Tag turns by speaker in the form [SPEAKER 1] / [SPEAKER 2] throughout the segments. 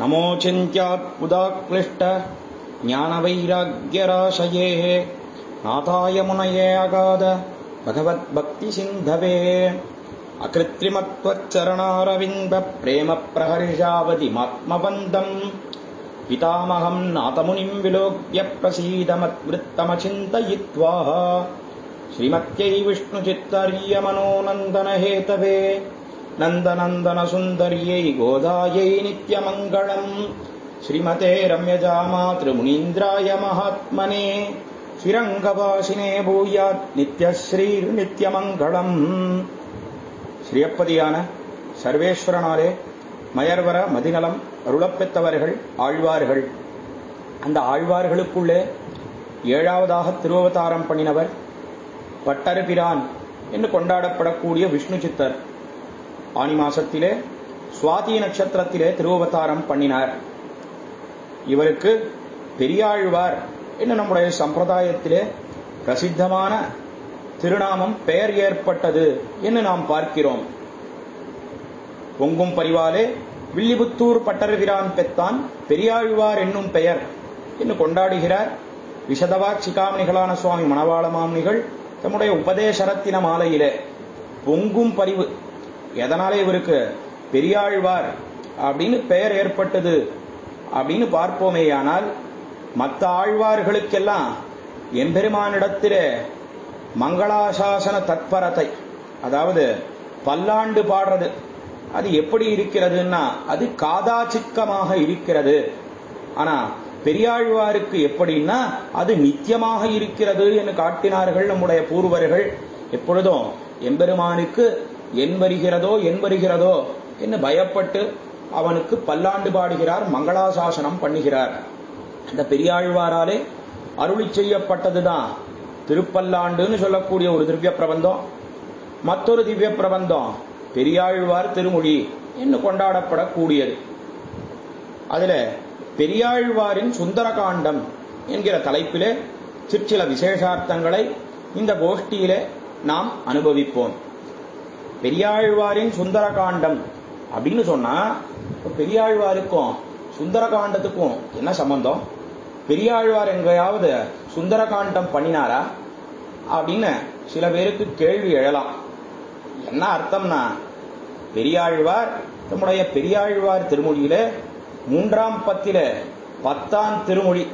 [SPEAKER 1] नमोचिन्त्यात्पुदाक्लिष्ट ज्ञानवैराग्यराशये। नाथाय मुनये अगाध भगवद्भक्तिसिन्धवे। अकृत्रिमत्वच्चरणारविन्दप्रेमप्रहर्षावधिमात्मबन्धम् पितामहम् नाथमुनिम् विलोक्य प्रसीदमद्वृत्तमचिन्तयित्वा श्रीमत्यै विष्णुचित्तर्यमनोनन्दनहेतवे नन्दनन्दनसुन्दर्यै गोदायै नित्यमङ्गलम् श्रीमते रम्यजामातृमुनीन्द्राय महात्मने ஸ்ரீரங்கவாசினே பூயாத் நித்யஸ்ரீர் நித்யமங்களம் ஸ்ரீயப்பதியான சர்வேஸ்வரனாலே மயர்வர மதிநலம் அருளப்பெற்றவர்கள் ஆழ்வார்கள் அந்த ஆழ்வார்களுக்குள்ளே ஏழாவதாக திருவவதாரம் பண்ணினவர் பட்டர்பிரான் என்று கொண்டாடப்படக்கூடிய விஷ்ணு சித்தர் ஆனி மாசத்திலே சுவாதி நட்சத்திரத்திலே திருவவதாரம் பண்ணினார். இவருக்கு பெரியாழ்வார் என்று நம்முடைய சம்பிரதாயத்திலே பிரசித்தமான திருநாமம் பெயர் ஏற்பட்டது என்று நாம் பார்க்கிறோம். பொங்கும் பரிவாலே வில்லிபுத்தூர் பட்டர்விரான் பெத்தான் பெரியாழ்வார் என்னும் பெயர் என்று கொண்டாடுகிறார். விஷதவாக் சிகாமணிகளான சுவாமி மணவாள மாமணிகள் தம்முடைய உபதேசரத்தின மாலையிலே பொங்கும் பரிவு எதனால இவருக்கு பெரியாழ்வார் அப்படின்னு பெயர் ஏற்பட்டது அப்படின்னு பார்ப்போமேயானால் மற்ற ஆழ்வார்களுக்கெல்லாம் எம்பெருமானிடத்திலே மங்களாசாசன தத்பரத்தை அதாவது பல்லாண்டு பாடுறது அது எப்படி இருக்கிறதுன்னா அது காதாச்சிக்கமாக இருக்கிறது. ஆனா பெரியாழ்வாருக்கு எப்படின்னா அது நித்தியமாக இருக்கிறது என்று காட்டினார்கள் நம்முடைய பூர்வர்கள். எப்பொழுதும் எம்பெருமானுக்கு என் வருகிறதோ என் வருகிறதோ என்று பயப்பட்டு அவனுக்கு பல்லாண்டு பாடுகிறார் மங்களாசாசனம் பண்ணுகிறார். அந்த பெரியாழ்வாராலே அருளி செய்யப்பட்டதுதான். திருப்பல்லாண்டுன்னு சொல்லக்கூடிய ஒரு திவ்ய பிரபந்தம். மற்றொரு திவ்ய பிரபந்தம் பெரியாழ்வார் திருமொழி என்று கொண்டாடப்படக்கூடியது. அதுல பெரியாழ்வாரின் சுந்தரகாண்டம் என்கிற தலைப்பிலே சிற்சில விசேஷார்த்தங்களை இந்த கோஷ்டியிலே நாம் அனுபவிப்போம். பெரியாழ்வாரின் சுந்தரகாண்டம். அப்படின்னு சொன்னா பெரியாழ்வாருக்கும் சுந்தரகாண்டத்துக்கும் என்ன சம்பந்தம்? பெரியாழ்வார் எங்கேயாவது சுந்தரகாண்டம் பண்ணினாரா? அப்படின்னு சில பேருக்கு கேள்வி எழலாம். என்ன அர்த்தம்னா பெரியாழ்வார் நம்முடைய பெரியாழ்வார் திருமொழியில மூன்றாம் பத்தில பத்தாம் திருமொழி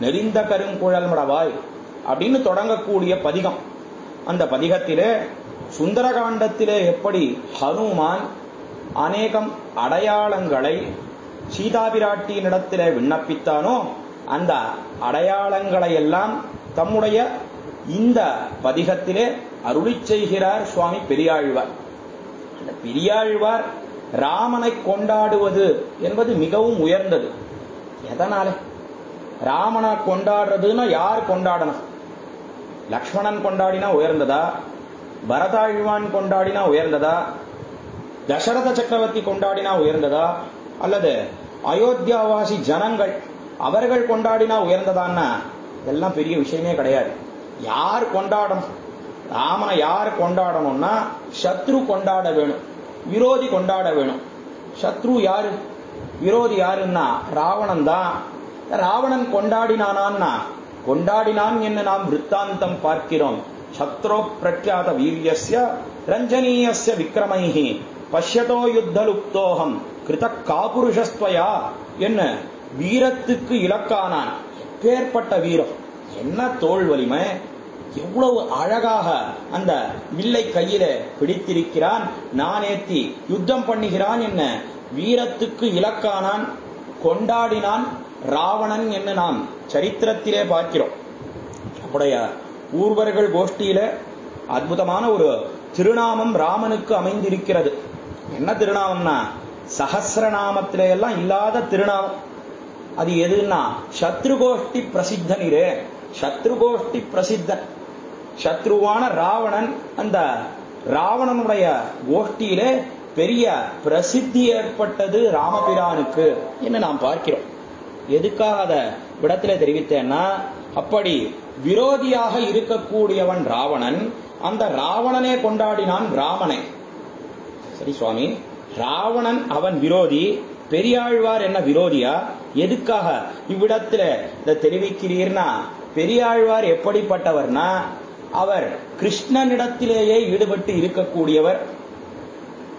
[SPEAKER 1] நெறிந்த கருங்குழல் மடவாய் அப்படின்னு தொடங்கக்கூடிய பதிகம். அந்த பதிகத்திலே சுந்தரகாண்டத்திலே எப்படி ஹனுமான் அநேகம் அடையாளங்களை சீதாபிராட்டியினிடத்திலே விண்ணப்பித்தானோ அந்த அடையாளங்களை எல்லாம் தம்முடைய இந்த பதிகத்திலே அருளி செய்கிறார் சுவாமி பெரியாழ்வார். அந்த பெரியாழ்வார் ராமனை கொண்டாடுவது என்பது மிகவும் உயர்ந்தது. எதனாலே? ராமனை கொண்டாடுறதுன்னா யார் கொண்டாடணும்? லக்ஷ்மணன் கொண்டாடினா உயர்ந்ததா? பரதாழ்வான் கொண்டாடினா உயர்ந்ததா? தசரத சக்கரவர்த்தி கொண்டாடினா உயர்ந்ததா? அல்லது அயோத்தியாவாசி ஜனங்கள் அவர்கள் கொண்டாடினா உயர்ந்ததான்னா? இதெல்லாம் பெரிய விஷயமே கிடையாது. யார் கொண்டாடணும்? ராமனை யார் கொண்டாடணும்னா சத்ரு கொண்டாட வேணும். விரோதி கொண்டாட வேணும். சத்ரு யாரு? விரோதி யாருன்னா ராவணன் தான். ராவணன் கொண்டாடினானான்னா? கொண்டாடினான் என்று நாம் விற்த்தாந்தம் பார்க்கிறோம். சத்ரோ பிரக்யாத வீரியஸ்ய ரஞ்சனீயஸ்ய விக்ரமைஹி. பஷ்யதோ யுத்தலுப்தோகம். கிருத காபுருஷஸ்துவயா என்ன? வீரத்துக்கு இலக்கானான். பேர்பட்ட வீரம். என்ன தோல் வலிமை? எவ்வளவு அழகாக அந்த வில்லை கையில பிடித்திருக்கிறான். நானேத்தி. யுத்தம் பண்ணுகிறான் என்ன? வீரத்துக்கு இலக்கானான். கொண்டாடினான். ராவணன் என்று நாம்? சரித்திரத்திலே பார்க்கிறோம். நம்முடைய ஊர்வர்கள் கோஷ்டியில அற்புதமான ஒரு திருநாமம் ராமனுக்கு அமைந்திருக்கிறது. என்ன திருநாமம்னா சகசிரநாமத்தில எல்லாம் இல்லாத திருநாமம். அது எதுன்னா சத்ருகோஷ்டி பிரசித்தனிரே. சத்ருகோஷ்டி பிரசித்தன். சத்ருவான ராவணன் அந்த ராவணனுடைய கோஷ்டியிலே பெரிய பிரசித்தி ஏற்பட்டது ராமபிரானுக்கு என்று நாம் பார்க்கிறோம். எதுக்காக அதை விடத்துல தெரிவித்தேன்னா அப்படி விரோதியாக இருக்கக்கூடியவன் ராவணன் அந்த ராவணனே கொண்டாடினான் ராமனை. சரி சுவாமி ராவணன் அவன் விரோதி பெரியாழ்வார் என்ன விரோதியா? எதுக்காக? இவ்விடத்துல இதை தெரிவிக்கிறீர்னா பெரியாழ்வார் எப்படிப்பட்டவர்னா அவர் கிருஷ்ணனிடத்திலேயே ஈடுபட்டு இருக்கக்கூடியவர்.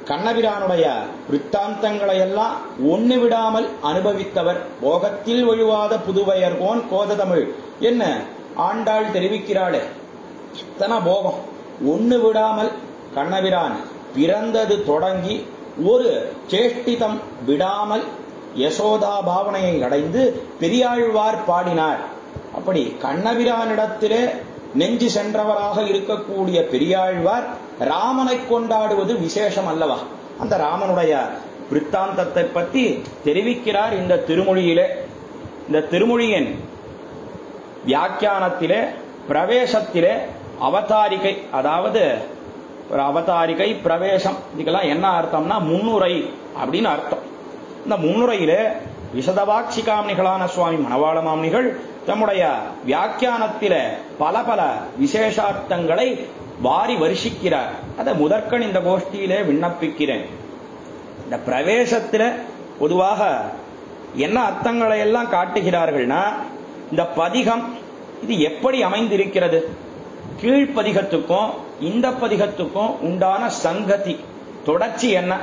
[SPEAKER 1] கண்ணபிரானுடைய விற்த்தாந்தங்களை எல்லாம் ஒண்ணு விடாமல் அனுபவித்தவர். போகத்தில் ஒழுவாத புதுவையர்கோன் கோததமிழ். என்ன? ஆண்டாள் தெரிவிக்கிறாளே. எத்தனை போகம். ஒண்ணு விடாமல் கண்ணபிரான் பிறந்தது தொடங்கி ஒரு சேஷ்டிதம் விடாமல் யசோதா பாவனையை அடைந்து பெரியாழ்வார் பாடினார். அப்படி கண்ணபிரானிடத்திலே நெஞ்சு சென்றவராக இருக்கக்கூடிய பெரியாழ்வார் ராமனை கொண்டாடுவது விசேஷம் அல்லவா? அந்த ராமனுடைய விற்த்தாந்தத்தை பற்றி தெரிவிக்கிறார் இந்த திருமொழியிலே. இந்த திருமொழியின் வியாக்கியானத்திலே பிரவேசத்திலே அவதாரிகை அதாவது ஒரு அவதாரிகை பிரவேசம் இதுக்கெல்லாம் என்ன அர்த்தம்னா முன்னுரை அப்படின்னு அர்த்தம். இந்த முன்னுரையில விசதவாட்சிகாமணிகளான சுவாமி மணவாள மாமணிகள் தம்முடைய வியாக்கியானத்தில பல பல விசேஷார்த்தங்களை வாரி வருஷிக்கிறார். அதை முதற்கண் இந்த கோஷ்டியிலே விண்ணப்பிக்கிறேன். இந்த பிரவேசத்தில பொதுவாக என்ன அர்த்தங்களை எல்லாம் காட்டுகிறார்கள்னா இந்த பதிகம் இது எப்படி அமைந்திருக்கிறது? கீழ்ப்பதிகத்துக்கும் இந்த பதிகத்துக்கும் உண்டான சங்கதி தொடர்ச்சி என்ன?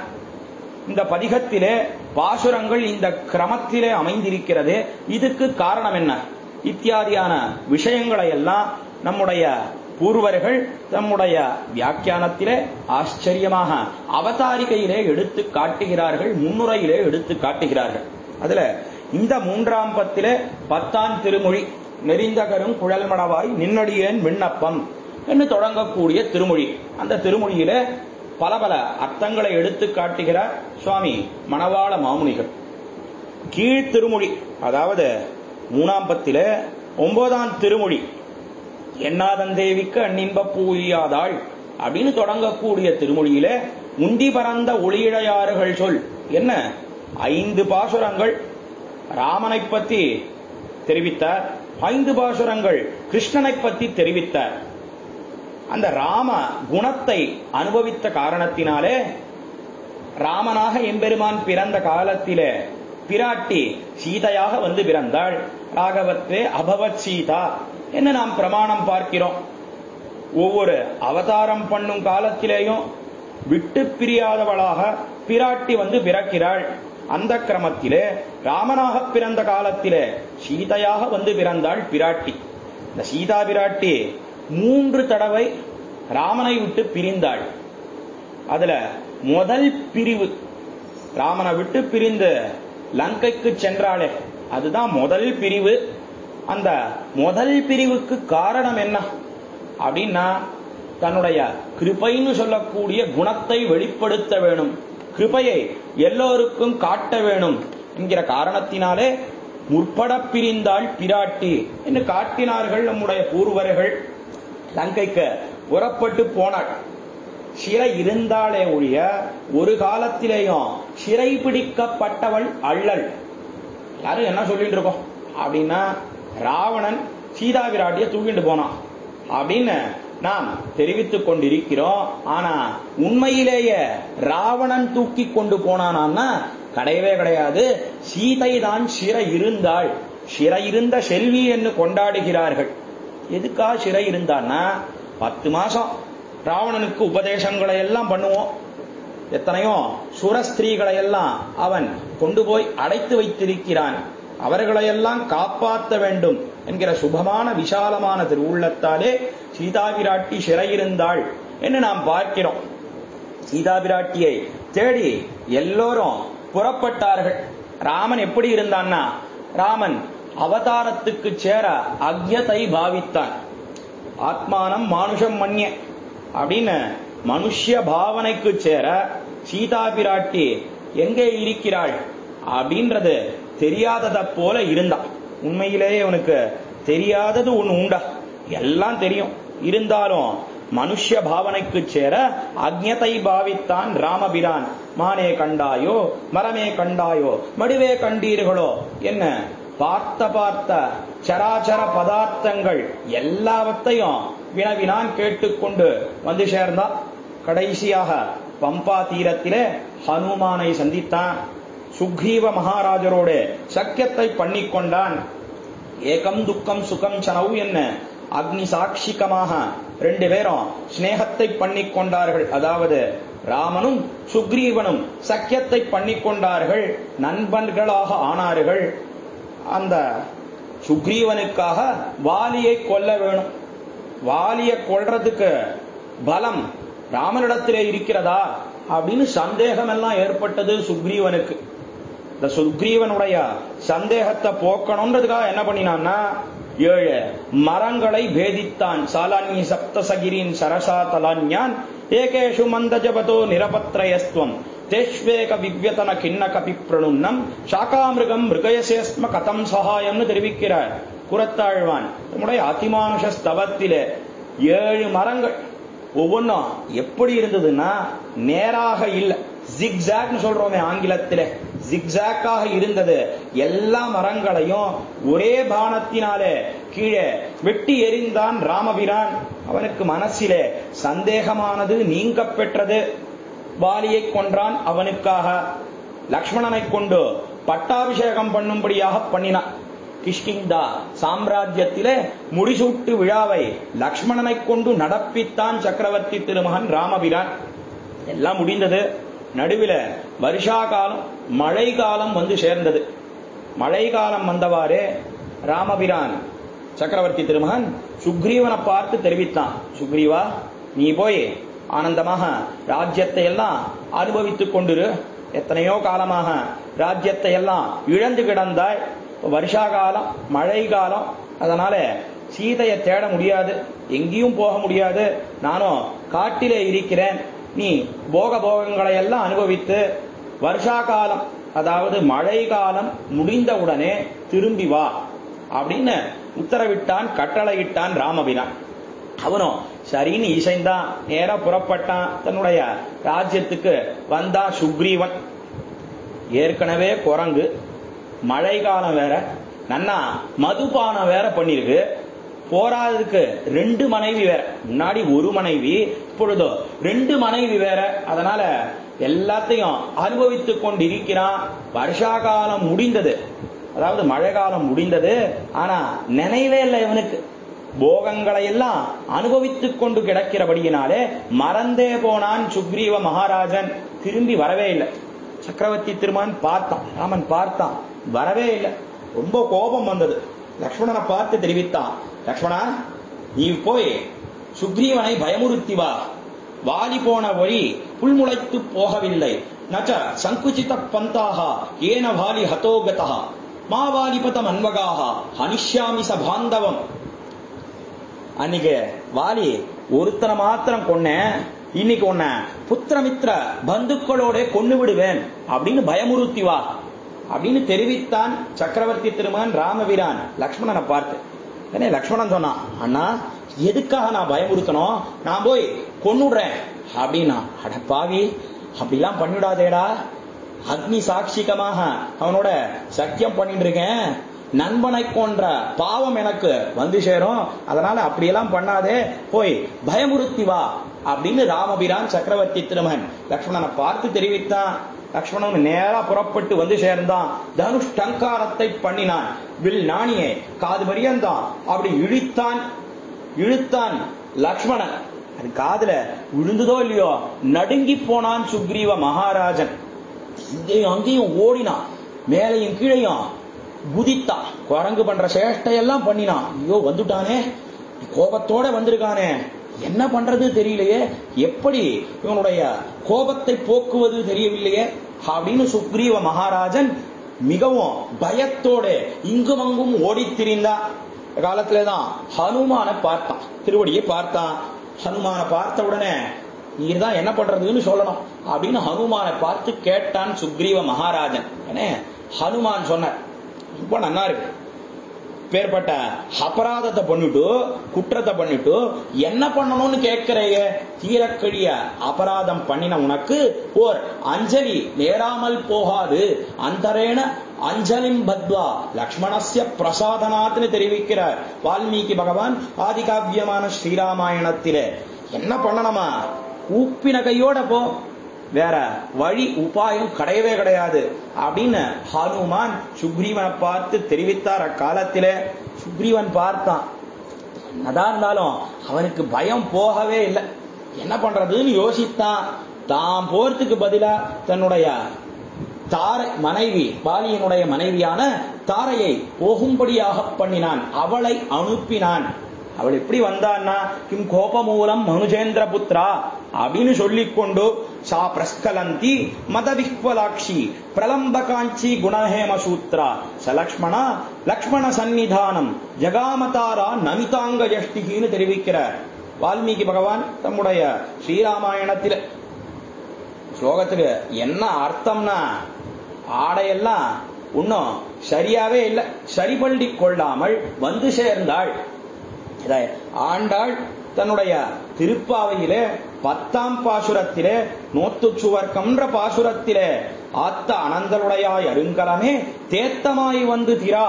[SPEAKER 1] இந்த பதிகத்திலே பாசுரங்கள் இந்த கிரமத்திலே அமைந்திருக்கிறது. இதுக்கு காரணம் என்ன? இத்தியாதியான விஷயங்களை எல்லாம் நம்முடைய பூர்வர்கள் தம்முடைய வியாக்கியானத்திலே ஆச்சரியமாக அவதாரிகையிலே எடுத்து காட்டுகிறார்கள் முன்னுரையிலே எடுத்து காட்டுகிறார்கள். அதுல இந்த மூன்றாம் பத்திலே பத்தாம் திருமொழி நெறிந்தகரும் குழல்மடவாய் நின்னடியேன் விண்ணப்பம் என்று தொடங்கக்கூடிய திருமொழி. அந்த திருமொழியில பல பல அர்த்தங்களை எடுத்து காட்டுகிறார் சுவாமி மணவாள மாமுனிகள். கீழ் திருமொழி அதாவது மூணாம் பத்தில ஒன்பதாம் திருமொழி எண்ணாதன் தேவிக்கு அந்நின்ப பூயாதாள் அப்படின்னு தொடங்கக்கூடிய திருமொழியில முந்தி பறந்த ஒளியிழையாறுகள் சொல். என்ன? ஐந்து பாசுரங்கள் ராமனை பத்தி தெரிவித்தார் ஐந்து பாசுரங்கள் கிருஷ்ணனை பத்தி தெரிவித்தார். அந்த ராம குணத்தை அனுபவித்த காரணத்தினாலே ராமனாக எம்பெருமான் பிறந்த காலத்திலே பிராட்டி சீதையாக வந்து பிறந்தாள். ராகவத்வே அபவத் சீதா என்று நாம் பிரமாணம் பார்க்கிறோம். ஒவ்வொரு அவதாரம் பண்ணும் காலத்திலேயும் விட்டு பிரியாதவளாக பிராட்டி வந்து பிறக்கிறாள். அந்த கிரமத்திலே ராமனாக பிறந்த காலத்திலே சீதையாக வந்து பிறந்தாள் பிராட்டி. இந்த சீதா பிராட்டி மூன்று தடவை ராமனை விட்டு பிரிந்தாள். அதுல முதல் பிரிவு ராமனை விட்டு பிரிந்து லங்கைக்கு சென்றாளே. அதுதான் முதல் பிரிவு. அந்த முதல் பிரிவுக்கு காரணம் என்ன? அப்படின்னா தன்னுடைய கிருபைன்னு சொல்லக்கூடிய குணத்தை வெளிப்படுத்த வேணும். கிருபையை எல்லோருக்கும் காட்ட வேணும் என்கிற காரணத்தினாலே முற்பட பிரிந்தாள் பிராட்டி என்று காட்டினார்கள் நம்முடைய பூர்வர்கள். லங்கைக்கு புறப்பட்டு போனாள். சிறை இருந்தாலே ஒழிய ஒரு காலத்திலேயும் சிறை பிடிக்கப்பட்டவள் அள்ளல் எல்லாரும் என்ன சொல்லிட்டு இருக்கோம்? அப்படின்னா ராவணன் சீதா விராட்டிய தூக்கிட்டு போனான். அப்படின்னு நாம் தெரிவித்துக் கொண்டிருக்கிறோம். ஆனா உண்மையிலேயே ராவணன் தூக்கி கொண்டு போனானா கிடையவே கிடையாது. சீதை தான் சிறை இருந்தாள். சிறை இருந்த செல்வி என்று கொண்டாடுகிறார்கள். எதுக்கா சிறை இருந்தான்னா பத்து மாசம் ராவணனுக்கு உபதேசங்களை எல்லாம் பண்ணுவோம். எத்தனையோ சுரஸ்திரீகளை எல்லாம் அவன் கொண்டு போய் அடைத்து வைத்திருக்கிறான். அவர்களையெல்லாம் காப்பாற்ற வேண்டும். என்கிற சுபமான விசாலமான திருவுள்ளத்தாலே சீதா பிராட்டி சிறையிருந்தாள் என்று நாம் பார்க்கிறோம். சீதா பிராட்டியை தேடி எல்லோரும் புறப்பட்டார்கள். ராமன் எப்படி இருந்தான்னா ராமன் அவதாரத்துக்கு சேர அக்யத்தை பாவித்தான். ஆத்மானம் மானுஷம் மண்ய அப்படின்னு மனுஷ பாவனைக்கு சேர சீதா பிராட்டி எங்கே இருக்கிறாள் அப்படின்றது தெரியாதத போல இருந்தான். உண்மையிலேயே அவனுக்கு தெரியாதது ஒண்ணு உண்டா? எல்லாம் தெரியும். இருந்தாலும் மனுஷ்ய பாவனைக்கு சேர அக்ஞத்தை பாவித்தான் ராமபிரான். மானே கண்டாயோ மரமே கண்டாயோ மடுவே கண்டீர்களோ என்ன? பார்த்த பார்த்த சராச்சர பதார்த்தங்கள் எல்லாவற்றையும் வினவினான் கேட்டுக்கொண்டு வந்து சேர்ந்தான். கடைசியாக பம்பா தீரத்திலே ஹனுமானை சந்தித்தான். சுக்ரீவ மகாராஜரோடு சக்கியத்தை பண்ணிக்கொண்டான். ஏகம் துக்கம் சுகம் சனவு என்ன? அக்னி சாட்சிகமாக ரெண்டு பேரும் ஸ்நேகத்தை பண்ணிக்கொண்டார்கள். அதாவது ராமனும் சுக்ரீவனும் சக்கியத்தை பண்ணிக்கொண்டார்கள். நண்பர்களாக ஆனார்கள். அந்த சுக்ரீவனுக்காக வாலியை கொல்ல வேணும். வாலியை கொல்றதுக்கு பலம் ராமனிடத்திலே இருக்கிறதா? அப்படின்னு சந்தேகம் எல்லாம் ஏற்பட்டது சுக்ரீவனுக்கு. இந்த சுக்ரீவனுடைய சந்தேகத்தை போக்கணும்ன்றதுக்காக என்ன பண்ணினான்னா ஏழு மரங்களை பேதித்தான். சாலான்யி சப்தசகிரின் சரசா தலான்யான் ஏகேஷு மந்தஜபதோ நிரபத்ரயஸ்துவம். தேஷ்வேக விவ்யதன கிண்ண கபி பிரணுன்னம் சாக்காமிருகம் மிருகயசேஸ்ம கதம் சகாயம்னு தெரிவிக்கிறார் குரத்தாழ்வான். நம்முடைய அதிமானுஷ ஸ்தவத்திலே ஏழு மரங்கள் ஒவ்வொன்றும் எப்படி இருந்ததுன்னா நேராக இல்லை ஜிக்ஸாக்னு சொல்றோமே ஆங்கிலத்திலே. ஜிக்ஜாக்காக இருந்தது. எல்லா மரங்களையும் ஒரே பானத்தினாலே கீழே வெட்டி எறிந்தான் ராமபிரான் அவனுக்கு மனசிலே சந்தேகமானது நீங்க பெற்றது வாலியை கொன்றான் அவனுக்காக. லக்ஷ்மணனை கொண்டு பட்டாபிஷேகம் பண்ணும்படியாக பண்ணினான் கிஷ்கிந்தா சாம்ராஜ்யத்திலே முடிசூட்டு விழாவை லக்ஷ்மணனை கொண்டு நடப்பித்தான் சக்கரவர்த்தி திருமகன் ராமபிரான் எல்லாம் முடிந்தது. நடுவில் வருஷா காலம் மழை காலம் வந்து சேர்ந்தது. மழை காலம் வந்தவாறே ராமபிரான் சக்கரவர்த்தி திருமகன் சுக்ரீவனை பார்த்து தெரிவித்தான். சுக்ரீவா நீ போய் ஆனந்தமாக ராஜ்யத்தை எல்லாம் அனுபவித்துக் கொண்டிரு. எத்தனையோ காலமாக ராஜ்யத்தை எல்லாம் இழந்து கிடந்தாய். வருஷா காலம் மழை காலம் அதனால சீதையை தேட முடியாது. எங்கேயும் போக முடியாது. நானும் காட்டிலே இருக்கிறேன். நீ போக போகங்களை எல்லாம் அனுபவித்து வருஷா காலம் அதாவது மழை காலம் முடிந்தவுடனே திரும்பி வா அப்படின்னு உத்தரவிட்டான் கட்டளையிட்டான் ராமபிரான். அவனும் சரின்னு இசைந்தான் நேர புறப்பட்டான். தன்னுடைய ராஜ்யத்துக்கு வந்தா சுக்ரீவன். ஏற்கனவே குரங்கு மழை காலம் வேற நன்னா மதுபானம் வேற பண்ணிருக்கு. போராததுக்கு ரெண்டு மனைவி வேற. முன்னாடி ஒரு மனைவி இப்பொழுதோ ரெண்டு மனைவி வேற. அதனால எல்லாத்தையும் அனுபவித்துக் கொண்டிருக்கிறான். வருஷா காலம் முடிந்தது. அதாவது மழை காலம் முடிந்தது. ஆனா நினைவே இல்லை இவனுக்கு. போகங்களை எல்லாம் அனுபவித்துக் கொண்டு கிடக்கிறபடியினாலே மறந்தே போனான் சுக்ரீவ மகாராஜன். திரும்பி வரவே இல்லை. சக்கரவர்த்தி திருமான் பார்த்தான். ராமன் பார்த்தான். வரவே இல்லை. ரொம்ப கோபம் வந்தது. லக்ஷ்மணனை பார்த்து தெரிவித்தான். லக்ஷ்மணா நீ போய் சுக்ரீவனை பயமுறுத்தி வா. வாலி போன வழி புல்முளைத்து போகவில்லை. நச்ச சங்குச்சித பந்தாக ஏன வாலி ஹதோகதா மாவாலிபதம் அன்வகாக ஹனிஷ்யாமி ச பாந்தவம். அன்னைக்கு வாலி ஒருத்தனை மாத்திரம் கொன்னேன் இன்னைக்கு உன்னை புத்திரமித்திர பந்துக்களோட கொண்டு விடுவேன் அப்படின்னு பயமுறுத்தி வா அப்படின்னு தெரிவித்தான் சக்கரவர்த்தி திருமகன் ராமவீரான் லக்ஷ்மணனை பார்த்து. உடனே லக்ஷ்மணன் சொன்னான் அண்ணா எதுக்காக நான் பயமுறுத்தணும்? நான் போய் கொண்டுடுறேன் அப்படின்னா அட அப்படிலாம் பண்ணிவிடாதேடா. அக்னி சாட்சிகமாக அவனோட சத்தியம் பண்ணிட்டு இருக்கேன் நண்பனை கொன்ற பாவம் எனக்கு வந்து சேரும். அதனால அப்படியெல்லாம் பண்ணாதே. போய் பயமுறுத்தி வா அப்படின்னு ராமபிரான் சக்கரவர்த்தி திருமகன் லக்ஷ்மணனை பார்த்து தெரிவித்தான். லக்ஷ்மணன் நேரா புறப்பட்டு வந்து சேர்ந்தான். தனுஷ் டங்காரத்தை பண்ணினான். வில் நாணியே காது மரியந்தான். அப்படி இழுத்தான் இழுத்தான் லக்ஷ்மணன். காதுல விழுந்ததோ இல்லையோ நடுங்கி போனான் சுக்ரீவ மகாராஜன். இங்கேயும் அங்கேயும் ஓடினான். மேலையும் கீழையும் குதித்தான். குரங்கு பண்ற சேஷ்டையெல்லாம் பண்ணினான். ஐயோ வந்துட்டானே. கோபத்தோட வந்திருக்கானே. என்ன பண்றது தெரியலையே. எப்படி இவனுடைய கோபத்தை போக்குவது தெரியவில்லையே? அப்படின்னு சுக்ரீவ மகாராஜன் மிகவும் பயத்தோட இங்கும் அங்கும் ஓடித் திரிந்தா காலத்துல தான் ஹனுமான பார்த்தான். திருவடியை பார்த்தான். ஹனுமான பார்த்த உடனே நீர் தான் என்ன பண்றதுன்னு சொல்லணும். அப்படின்னு ஹனுமானை பார்த்து கேட்டான் சுக்ரீவ மகாராஜன். ஏன்னே ஹனுமான் சொன்னார் ரொம்ப நன்னா இருக்கு. பேர்பட்ட அபராதத்தை பண்ணிட்டு குற்றத்தை பண்ணிட்டு என்ன பண்ணணும்னு கேட்கிறைய தீரக்கழிய அபராதம் பண்ணின உனக்கு ஓர் அஞ்சலி நேராமல் போகாது. அந்தரேன அஞ்சலிம் பத்வா லக்ஷ்மணஸ்ய பிரசாதனாத்னு தெரிவிக்கிறார். வால்மீகி பகவான் ஆதிகாவியமான ஸ்ரீராமாயணத்திலே. என்ன பண்ணணுமா? உப்பின கையோட போ. வேற வழி உபாயம் கிடையவே கிடையாது. அப்படின்னு ஹனுமான் சுக்ரீவனை பார்த்து தெரிவித்தார் அக்காலத்தில. சுக்ரீவன் பார்த்தான். என்னதான் இருந்தாலும் அவனுக்கு பயம் போகவே இல்லை. என்ன பண்றதுன்னு யோசித்தான். தான் போறதுக்கு பதிலா தன்னுடைய தாரை மனைவி பாலியனுடைய மனைவியான தாரையை ஓகும்படியாக பண்ணினான். அவளை அனுப்பினான். அவள் எப்படி வந்தான்னா கிம் கோபமூலம் மனுஜேந்திர புத்ரா அப்படின்னு சொல்லிக்கொண்டு சா பிரஸ்கலந்தி மதவிஹ்வலாட்சி பிரலம்பகாஞ்சி குணஹேம சூத்ரா. ச லக்ஷ்மணா லக்ஷ்மண சந்நிதானம் ஜகாமதாரா நமிதாங்க ஜஷ்டிகின்னு தெரிவிக்கிறார் வால்மீகி பகவான் தம்முடைய ஸ்ரீராமாயணத்தில். ஸ்லோகத்துக்கு என்ன அர்த்தம்னா ஆடையெல்லாம் இன்னும் சரியாவே இல்லை. சரிபள்ளி கொள்ளாமல் வந்து சேர்ந்தாள். இதை ஆண்டாள் தன்னுடைய திருப்பாவையிலே பத்தாம் பாசுரத்திலே நோத்து சுவர்க்கம்ன்ற பாசுரத்திலே ஆத்த அனந்தலுடையாய் அருங்கலமே தேத்தமாய் வந்து திரா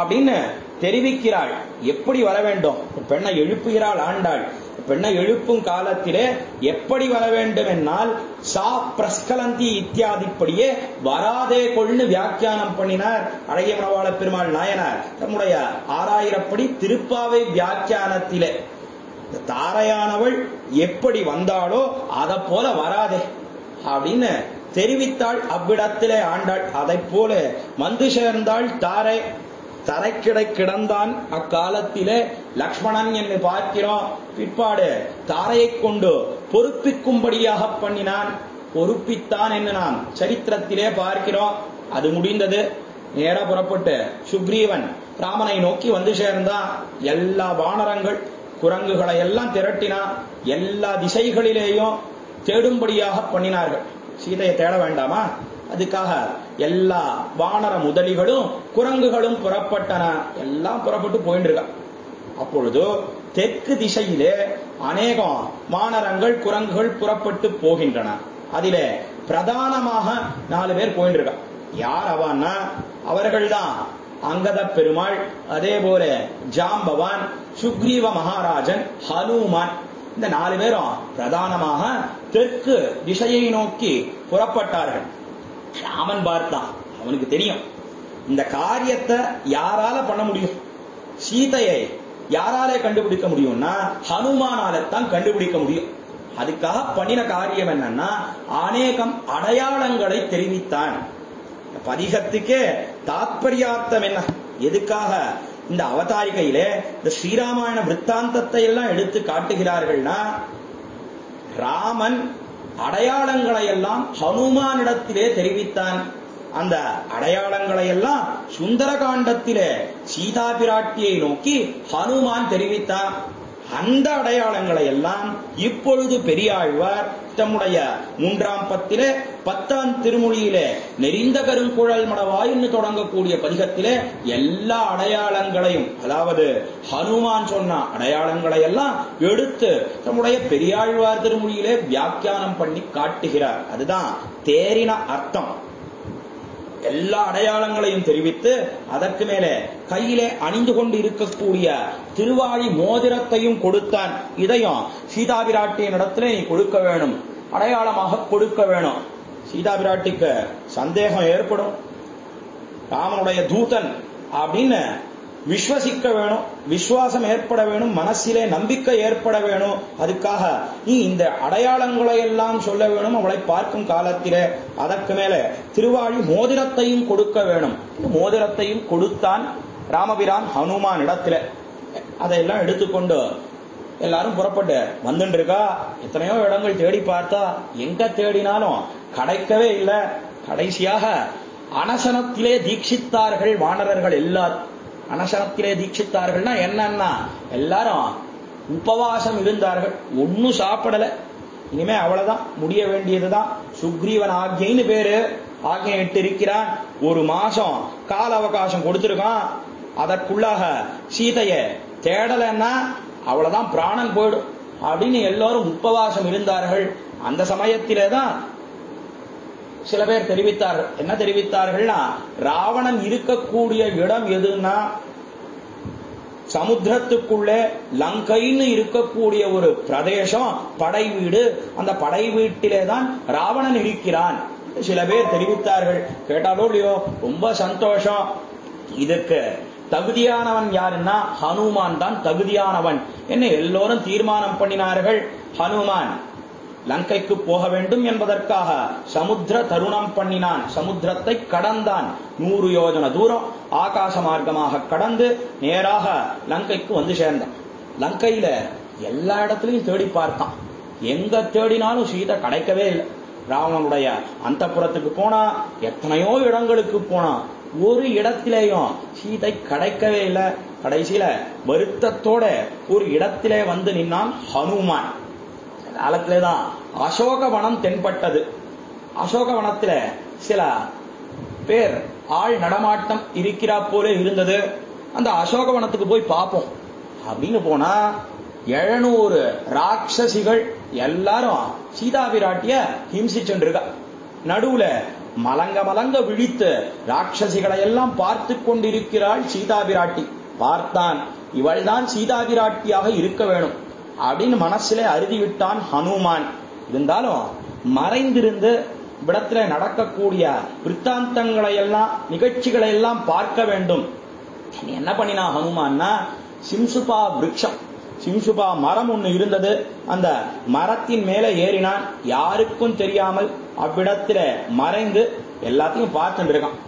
[SPEAKER 1] அப்படின்னு தெரிவிக்கிறாள். எப்படி வர வேண்டும்? பெண்ணை எழுப்புகிறாள் ஆண்டாள். பெண்ணை எழுப்பும் காலத்திலே எப்படி வர வேண்டும் என்னால் சா பிரஸ்கலந்தி இத்தியாதிப்படியே வராதே கொள்னு வியாக்கியானம் பண்ணினார் அழகியமனவாள பெருமாள் நாயனார். தம்முடைய ஆறாயிரப்படி திருப்பாவை வியாக்கியானத்திலே. தாரையானவள் எப்படி வந்தாளோ அதை போல வராதே அப்படின்னு தெரிவித்தாள். அவ்விடத்திலே ஆண்டாள். அதை போல வந்து சேர்ந்தாள் தாரை. தரைக்கிடை கிடந்தான். அக்காலத்திலே லக்ஷ்மணன் என்று பார்க்கிறோம். பிற்பாடு தாரையை கொண்டு பொறுப்பிக்கும்படியாக பண்ணினான். பொறுப்பித்தான் என்று நாம் சரித்திரத்திலே பார்க்கிறோம். அது முடிந்தது. நேர புறப்பட்டு சுக்ரீவன் ராமனை நோக்கி வந்து சேர்ந்தான். எல்லா வானரங்கள் குரங்குகளை எல்லாம் திரட்டினான் எல்லா திசைகளிலேயும் தேடும்படியாக பண்ணினார்கள். சீதையை தேட வேண்டாமா? அதுக்காக எல்லா வானர முதலிகளும் குரங்குகளும் புறப்பட்டன. எல்லாம் புறப்பட்டு போயிட்டு இருக்கான் அப்பொழுது தெற்கு திசையிலே அநேகம் வானரங்கள் குரங்குகள் புறப்பட்டு போகின்றன. அதிலே பிரதானமாக நாலு பேர் போயிட்டு யார் அவன்னா? அவர்கள்தான். அங்கத பெருமாள் அதே போல ஜாம்பவான் சுக்ரீவ மகாராஜன் ஹனுமான். இந்த நாலு பேரும் பிரதானமாக தெற்கு திசையை நோக்கி புறப்பட்டார்கள். ராமன் பார்த்தான். அவனுக்கு தெரியும். இந்த காரியத்தை யாரால பண்ண முடியும்? சீதையை யாராலே கண்டுபிடிக்க முடியும்னா ஹனுமானால தான் கண்டுபிடிக்க முடியும். அதுக்காக பண்ணின காரியம் என்னன்னா அநேகம் அடையாளங்களை தெரிவித்தான். பதிகத்துக்கே தாத்பரியார்த்தம் என்ன? எதுக்காக? இந்த அவதாரிகையிலே இந்த ஸ்ரீராமாயண விற்த்தாந்தத்தை எல்லாம் எடுத்து காட்டுகிறார்கள்னா ராமன் அடையாளங்களை எல்லாம் ஹனுமானிடத்திலே தெரிவித்தான். அந்த அடையாளங்களை எல்லாம் சுந்தரகாண்டத்திலே சீதா பிராட்டியை நோக்கி ஹனுமான் தெரிவித்தார். அந்த அடையாளங்களை எல்லாம் இப்பொழுது பெரியாழ்வார் தம்முடைய மூன்றாம் பத்திலே பத்தாம் திருமொழியிலே நெறிந்த கருங்குழல் மடவாயின்னு தொடங்கக்கூடிய பதிகத்திலே எல்லா அடையாளங்களையும் அதாவது ஹனுமான் சொன்ன அடையாளங்களை எல்லாம் எடுத்து தம்முடைய பெரியாழ்வார் திருமொழியிலே வியாக்கியானம் பண்ணி காட்டுகிறார். அதுதான் தேரின அர்த்தம். எல்லா அடையாளங்களையும் தெரிவித்து அதற்கு மேலே கையிலே அணிந்து கொண்டு இருக்கக்கூடிய திருவாழி மோதிரத்தையும் கொடுத்தான். இதையும் சீதா பிராட்டியின் இடத்துல நீ கொடுக்க வேணும். அடையாளமாக கொடுக்க வேணும். சீதா பிராட்டிக்கு சந்தேகம் ஏற்படும். ராமனுடைய தூதன் அப்படின்னு விஸ்வசிக்க வேணும் விசுவாசம் ஏற்பட வேணும் மனசிலே நம்பிக்கை ஏற்பட வேணும். அதுக்காக நீ இந்த அடையாளங்களை எல்லாம் சொல்ல வேணும் அவளை பார்க்கும் காலத்திலே. அதற்கு மேல திருவாழி மோதிரத்தையும் கொடுக்க வேணும். மோதிரத்தையும் கொடுத்தான் ராமபிரான் ஹனுமான் இடத்துல. அதையெல்லாம் எடுத்துக்கொண்டு எல்லாரும் புறப்பட்டு வந்துட்டு இருக்கா எத்தனையோ இடங்கள் தேடி பார்த்தா எங்க தேடினாலும் கிடைக்கவே இல்லை. கடைசியாக அனசனத்திலே தீட்சித்தார்கள் வானரர்கள் எல்லாரும். அனசனத்திலே தீட்சித்தார்கள்னா என்னன்னா எல்லாரும் உபவாசம் இருந்தார்கள். ஒன்னும் சாப்பிடல. இனிமே அவ்வளவுதான். முடிய வேண்டியதுதான். சுக்ரீவன் ஆக்யின்னு பேரு. ஆக்ஞை இட்டு இருக்கிறான் ஒரு மாசம் கால அவகாசம் கொடுத்திருக்கான். அதற்குள்ளாக சீதைய தேடலைன்னா அவ்வளவுதான் பிராணன் போயிடும். அப்படின்னு எல்லாரும் உபவாசம் இருந்தார்கள். அந்த சமயத்திலே தான் சில பேர் தெரிவித்தார்கள் என்ன தெரிவித்தார்கள்னா ராவணன் இருக்கக்கூடிய இடம் எதுன்னா சமுத்திரத்துக்குள்ளே லங்கைன்னு இருக்கக்கூடிய ஒரு பிரதேசம் படை வீடு. அந்த படை வீட்டிலே தான் ராவணன் இருக்கிறான். சில பேர் தெரிவித்தார்கள். கேட்டாலோ இல்லையோ ரொம்ப சந்தோஷம். இதுக்கு தகுதியானவன் யாருன்னா ஹனுமான் தான் தகுதியானவன். என்ன எல்லோரும் தீர்மானம் பண்ணினார்கள்? ஹனுமான். லங்கைக்கு போக வேண்டும் என்பதற்காக சமுத்திர தருணம் பண்ணினான். சமுத்திரத்தை கடந்தான். நூறு யோஜன தூரம் ஆகாச மார்க்கமாக கடந்து நேராக லங்கைக்கு வந்து சேர்ந்தான். லங்கையில எல்லா இடத்துலையும் தேடி பார்த்தான். எங்க தேடினாலும் சீதை கிடைக்கவே இல்லை. ராவணனுடைய அந்த புறத்துக்கு போனா எத்தனையோ இடங்களுக்கு போனா ஒரு இடத்திலேயும் சீதை கிடைக்கவே இல்லை. கடைசியில வருத்தத்தோட ஒரு இடத்திலே வந்து நின்னான் ஹனுமான். காலத்திலே தான் அசோகவனம் தென்பட்டது. அசோகவனத்துல சில பேர் ஆள் நடமாட்டம் இருக்கிறா போல இருந்தது. அந்த அசோகவனத்துக்கு போய் பார்ப்போம். அப்படின்னு போனா எழுநூறு ராட்சசிகள் எல்லாரும் சீதா விராட்டிய இருக்கா நடுவுல மலங்க மலங்க விழித்து ராட்சசிகளை எல்லாம் பார்த்து கொண்டிருக்கிறாள் சீதா விராட்டி பார்த்தான். இவள்தான் சீதா விராட்டியாக இருக்க வேணும். அப்படின்னு மனசிலே அறுதி விட்டான் ஹனுமான். இருந்தாலும் மறைந்திருந்து இடத்துல நடக்கக்கூடிய விற்த்தாந்தங்களை எல்லாம் நிகழ்ச்சிகளை எல்லாம் பார்க்க வேண்டும். என்ன பண்ணினா ஹனுமான்னா சிம்சுபா விரக்ஷம் சிம்சுபா மரம் ஒண்ணு இருந்தது. அந்த மரத்தின் மேல ஏறினான். யாருக்கும் தெரியாமல் அவ்விடத்துல மறைந்து எல்லாத்தையும் பார்த்துட்டு இருக்கான்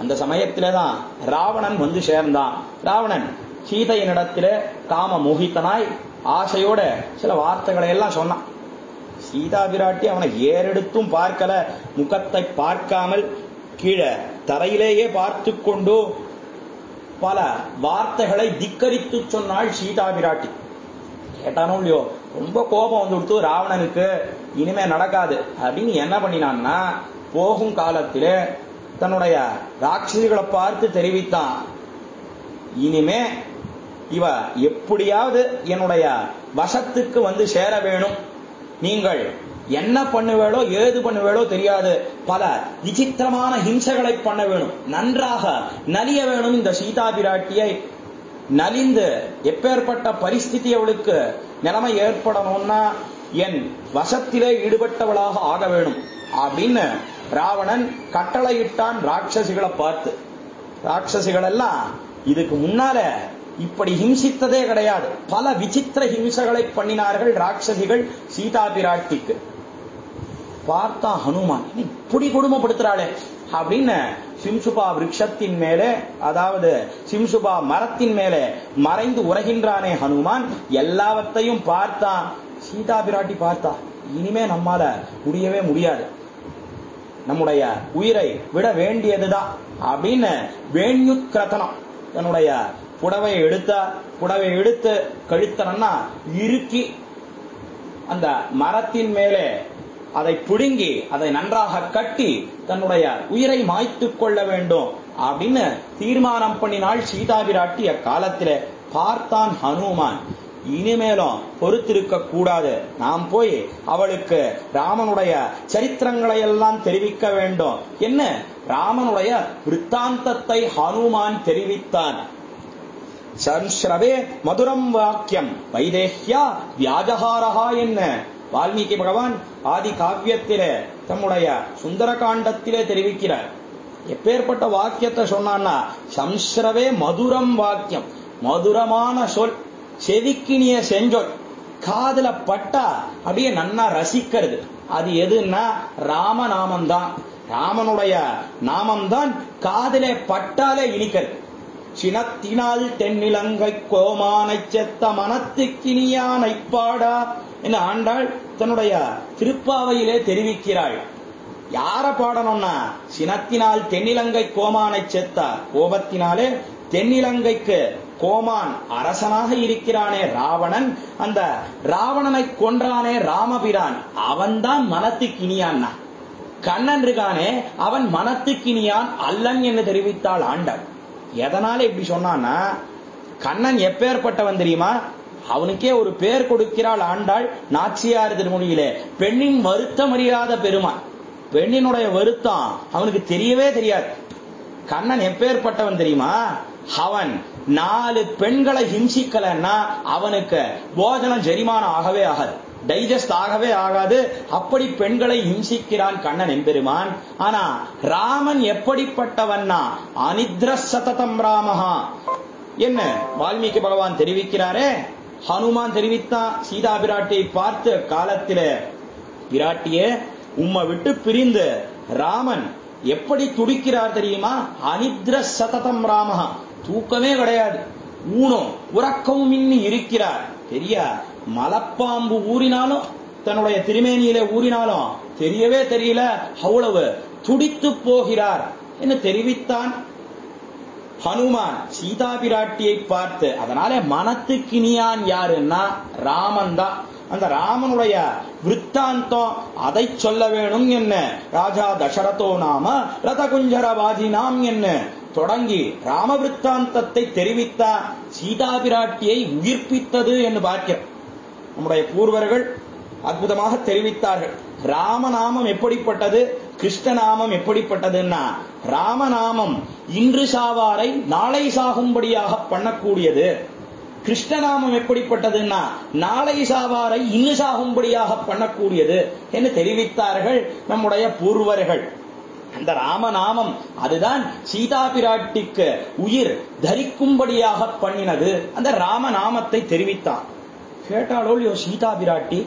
[SPEAKER 1] அந்த சமயத்திலே தான் ராவணன் வந்து சேர்ந்தான். ராவணன் சீதையனிடத்திலே காம மோகித்தனாய் ஆசையோட சில வார்த்தைகளை எல்லாம் சொன்னான். சீதா பிராட்டி அவனை ஏறெடுத்தும் பார்க்கல. முகத்தை பார்க்காமல் கீழே தரையிலேயே பார்த்து கொண்டு பல வார்த்தைகளை திக்கரித்து சொன்னாள் சீதா பிராட்டி. கேட்டானோ இல்லையோ ரொம்ப கோபம் வந்து கொடுத்து ராவணனுக்கு இனிமே நடக்காது. அப்படின்னு என்ன பண்ணினான்னா போகும் காலத்திலே தன்னுடைய ராட்சசிகளை பார்த்து தெரிவித்தான். இனிமே இவ எப்படியாவது என்னுடைய வசத்துக்கு வந்து சேர வேணும். நீங்கள் என்ன பண்ணுவேளோ ஏது பண்ணுவேளோ தெரியாது. பல விசித்திரமான ஹிம்சைகளை பண்ண வேணும். நன்றாக நலிய வேணும் இந்த சீதா பிராட்டியை நலிந்து எப்பேற்பட்ட பரிஸ்திதி அவளுக்கு நிலைமை ஏற்படணும்னா என் வசத்திலே ஈடுபட்டவளாக ஆக வேணும் அப்படின்னு ராவணன் கட்டளையிட்டான் ராட்சசிகளை பார்த்து. ராட்சசிகள் எல்லாம் இதுக்கு முன்னால இப்படி ஹிம்சித்ததே கிடையாது. பல விசித்திர ஹிம்சைகளை பண்ணினார்கள் ராட்சசிகள் சீதா பிராட்டிக்கு பார்த்தா ஹனுமான் இப்படி கொடுமைப்படுத்துறாளே அப்படின்னு சிம்சுபா விரக்ஷத்தின் மேலே அதாவது சிம்சுபா மரத்தின் மேலே மறைந்து உரைகின்றானே ஹனுமான். எல்லாவற்றையும் பார்த்தான் சீதா பிராட்டி பார்த்தா இனிமே நம்மால முடியவே முடியாது. நம்முடைய உயிரை விட வேண்டியதுதான் அப்படின்னு வேண்யுத்கிரதனம் தன்னுடைய புடவையை எடுத்த புடவை எடுத்து கழுத்தனன்னா இறுக்கி அந்த மரத்தின் மேலே அதை பிடுங்கி அதை நன்றாக கட்டி தன்னுடைய உயிரை மாய்த்துக் கொள்ள வேண்டும் அப்படின்னு தீர்மானம் பண்ணினாள் சீதா விராட்டி அக்காலத்திலே. பார்த்தான் ஹனுமான். இனிமேலும் பொறுத்திருக்க கூடாது. நாம் போய் அவளுக்கு ராமனுடைய சரித்திரங்களை எல்லாம் தெரிவிக்க வேண்டும். என்ன? ராமனுடைய விற்த்தாந்தத்தை ஹனுமான் தெரிவித்தான். சம்ஸ்ரவே மதுரம் வாக்கியம். வைதேஹ்யா வியாஜஹாரஹா என்ன? வால்மீகி பகவான் ஆதி காவியத்திலே தம்முடைய சுந்தர காண்டத்திலே தெரிவிக்கிறார். எப்பேற்பட்ட வாக்கியத்தை சொன்னான்னா சம்ஸ்ரவே மதுரம் வாக்கியம். மதுரமான சொல் செவிக்கினிய செஞ்சொல். காதுல பட்டா அப்படியே நன்னா ரசிக்கிறது. அது எதுன்னா ராமநாமம் தான் ராமனுடைய நாமம்தான் காதலே பட்டாலே இனிக்கிறது. சினத்தினால் தென்னிலங்கை கோமானை செத்த மனத்துக்கினியானை பாடா என்று ஆண்டாள் தன்னுடைய திருப்பாவையிலே தெரிவிக்கிறாள். யார பாடணும்னா? சினத்தினால் தென்னிலங்கை கோமானை செத்த கோபத்தினாலே தென்னிலங்கைக்கு கோமான் அரசனாக இருக்கிறானே ராவணன். அந்த ராவணனை கொன்றானே ராமபிரான். அவன்தான் மனத்துக்கினியான்னா கண்ணன் இருக்கானே அவன் மனத்துக்கினியான் அல்லன் என்று தெரிவித்தாள் ஆண்டாள். எதனால இப்படி சொன்னான்னா கண்ணன் எப்பேற்பட்டவன் தெரியுமா? அவனுக்கே ஒரு பேர் கொடுக்கிறாள் ஆண்டாள் நாச்சியார் திருமொழியிலே பெண்ணின் வருத்தம் அறியாத பெருமான் பெண்ணினுடைய வருத்தம் அவனுக்கு தெரியவே தெரியாது. கண்ணன் எப்பேற்பட்டவன் தெரியுமா? அவன் நாலு பெண்களை ஹிம்சிக்கலன்னா அவனுக்கு போஜனம் ஜெரிமானம் ஆகவே ஆகாது. டைஜஸ்ட் ஆகவே ஆகாது. அப்படி பெண்களை ஹிம்சிக்கிறான் கண்ணன் எம்பெருமான். ஆனா ராமன் எப்படிப்பட்டவன்னா? அனித்ர சததம் ராமஹா. என்ன? வால்மீகி பகவான் தெரிவிக்கிறாரே? ஹனுமான் தெரிவித்தான் சீதா பிராட்டியை பார்த்த காலத்தில பிராட்டியே உம்மை விட்டு பிரிந்து ராமன் எப்படி துடிக்கிறார் தெரியுமா? அனித்ர சததம் ராமஹா. தூக்கமே கிடையாது. ஊனம் உறக்கவும் இன்னி இருக்கிறார். தெரியா? மலப்பாம்பு ஊறினாலும் தன்னுடைய திருமேனியிலே ஊறினாலும் தெரியவே தெரியல அவ்வளவு துடித்து போகிறார் என்று தெரிவித்தான் ஹனுமான். சீதா பிராட்டியை பார்த்து அதனால மனத்துக்கினியான் யாருன்னா ராமன் தான். அந்த ராமனுடைய விற்த்தாந்தம் அதை சொல்ல வேணும் என்ன ராஜா தசரதோ நாம ரதகுஞ்சரவாதி நாம் என்ன தொடங்கி ராம விற்த்தாந்தத்தை தெரிவித்தா சீதா பிராட்டியை உயிர்ப்பித்தது என்று பார்க்கிறோம். நம்முடைய பூர்வர்கள் அற்புதமாக தெரிவித்தார்கள். ராமநாமம் எப்படிப்பட்டது? கிருஷ்ணநாமம் எப்படிப்பட்டதுன்னா ராமநாமம் இன்று சாவாரை நாளை சாகும்படியாக பண்ணக்கூடியது. கிருஷ்ணநாமம் எப்படிப்பட்டதுன்னா நாளை சாவாரை இன்னு சாகும்படியாக பண்ணக்கூடியது என்று தெரிவித்தார்கள் நம்முடைய பூர்வர்கள். அந்த ராமநாமம் அதுதான் சீதா பிராட்டிக்கு உயிர் தரிக்கும்படியாக பண்ணினது. அந்த ராமநாமத்தை தெரிவித்தான். கேட்டாலோ இல்லையோ சீதா பிராட்டி.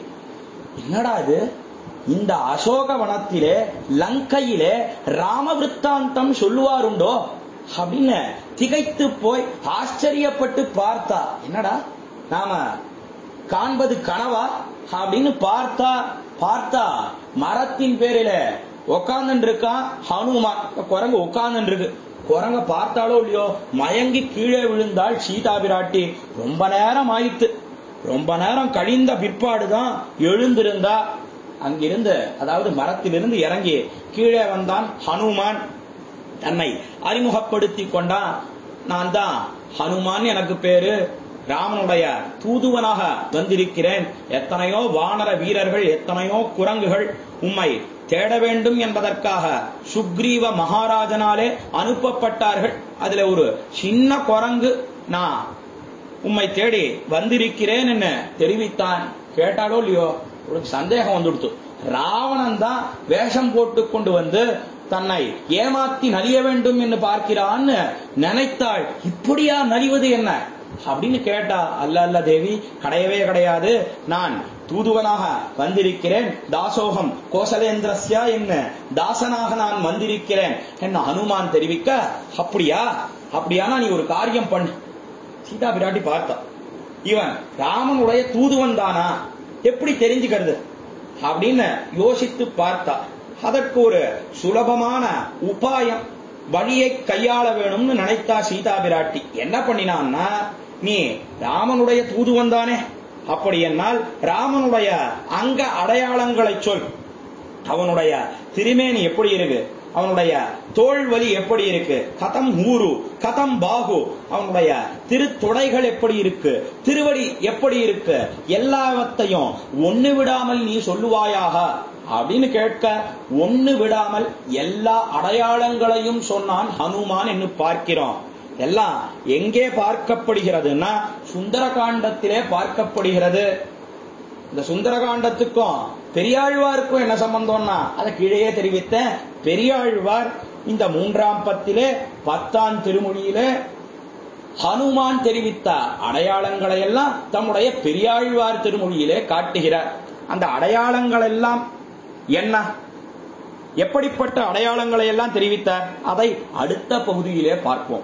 [SPEAKER 1] என்னடா இது? இந்த அசோக வனத்திலே லங்கையிலே ராமவிருத்தாந்தம் சொல்லுவாருண்டோ? அப்படின்னு திகைத்து போய் ஆச்சரியப்பட்டு பார்த்தா என்னடா? நாம காண்பது கனவா? அப்படின்னு பார்த்தா பார்த்தா மரத்தின் பேரில உக்காந்துட்டு இருக்கான் ஹனுமான் குரங்கு உட்கார்ந்து இருக்கு குரங்க பார்த்தாலோ இல்லையோ மயங்கி கீழே விழுந்தாள் சீதா பிராட்டி. ரொம்ப நேரம் ஆயிட்டு. ரொம்ப நேரம் கழிந்த பிற்பாடுதான் எழுந்திருந்தா அங்கிருந்து அதாவது மரத்திலிருந்து இறங்கி கீழே வந்தான் ஹனுமான். தன்னை அறிமுகப்படுத்தி கொண்டான். நான் தான் ஹனுமான் எனக்கு பேரு. ராமனுடைய தூதுவனாக வந்திருக்கிறேன். எத்தனையோ வானர வீரர்கள் எத்தனையோ குரங்குகள் உம்மை தேட வேண்டும் என்பதற்காக சுக்ரீவ மகாராஜனாலே அனுப்பப்பட்டார்கள். அதுல ஒரு சின்ன குரங்கு நான் உம்மை தேடி வந்திருக்கிறேன் என்ன? தெரிவித்தான். கேட்டாலோ இல்லையோ? ஒரு சந்தேகம் வந்துடுத்து. ராவணன் தான் வேஷம் போட்டு கொண்டு வந்து தன்னை ஏமாத்தி நலிய வேண்டும் என்று பார்க்கிறான்னு நினைத்தாள். இப்படியா நலிவது என்ன? அப்படின்னு கேட்டா அல்ல அல்ல தேவி கிடையவே கிடையாது. நான் தூதுவனாக வந்திருக்கிறேன். தாசோகம் கோசலேந்திரஸ்யா என்ன? தாசனாக நான் வந்திருக்கிறேன். என்ன ஹனுமான் தெரிவிக்க? அப்படியா? அப்படியானா நீ ஒரு காரியம் பண்ணு. சீதா பிராட்டி பார்த்தா. இவன் ராமனுடைய தூதுவன் தானா? எப்படி தெரிஞ்சுக்கிறது? அப்படின்னு யோசித்து பார்த்தா. அதற்கு ஒரு சுலபமான உபாயம் வழியை கையாள வேணும்னு நினைத்தா சீதா பிராட்டி. என்ன பண்ணினான்னா நீ ராமனுடைய தூதுவன் தானே? அப்படி என்னால் ராமனுடைய அங்க அடையாளங்களை சொல். அவனுடைய திருமேனி எப்படி இருக்கு? அவனுடைய தோல் வலி எப்படி இருக்கு? கதம் ஊரு கதம் பாகு. அவனுடைய திருத்தொடைகள் எப்படி இருக்கு? திருவடி எப்படி இருக்கு? எல்லாவற்றையும் ஒண்ணு விடாமல் நீ சொல்லுவாயாக? அப்படின்னு கேட்க ஒண்ணு விடாமல் எல்லா அடையாளங்களையும் சொன்னான் ஹனுமான் என்று பார்க்கிறோம். எல்லாம் எங்கே பார்க்கப்படுகிறதுன்னா சுந்தரகாண்டத்திலே பார்க்கப்படுகிறது. இந்த சுந்தரகாண்டத்துக்கும் பெரியாழ்வாருக்கும் என்ன சம்பந்தம்னா அதை கீழே தெரிவித்தேன். பெரியாழ்வார் இந்த மூன்றாம் பத்திலே பத்தாம் திருமொழியிலே ஹனுமான் தெரிவித்த அடையாளங்களை எல்லாம் தம்முடைய பெரியாழ்வார் திருமொழியிலே காட்டுகிறார். அந்த அடையாளங்கள் எல்லாம் என்ன? எப்படிப்பட்ட அடையாளங்களை எல்லாம் தெரிவித்தார்? அதை அடுத்த பகுதியிலே பார்ப்போம்.